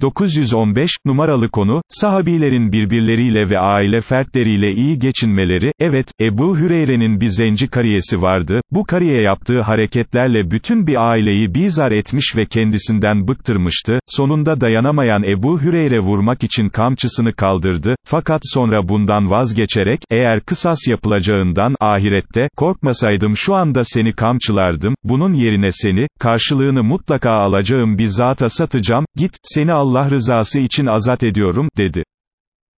915, numaralı konu, sahabilerin birbirleriyle ve aile fertleriyle iyi geçinmeleri, evet, Ebu Hüreyre'nin bir zenci kariyesi vardı, bu kariye yaptığı hareketlerle bütün bir aileyi bizar etmiş ve kendisinden bıktırmıştı, sonunda dayanamayan Ebu Hüreyre vurmak için kamçısını kaldırdı, fakat sonra bundan vazgeçerek, eğer kısas yapılacağından, ahirette, korkmasaydım şu anda seni kamçılardım, bunun yerine seni, karşılığını mutlaka alacağım bir zata satacağım, git, seni Allah rızası için azat ediyorum, dedi.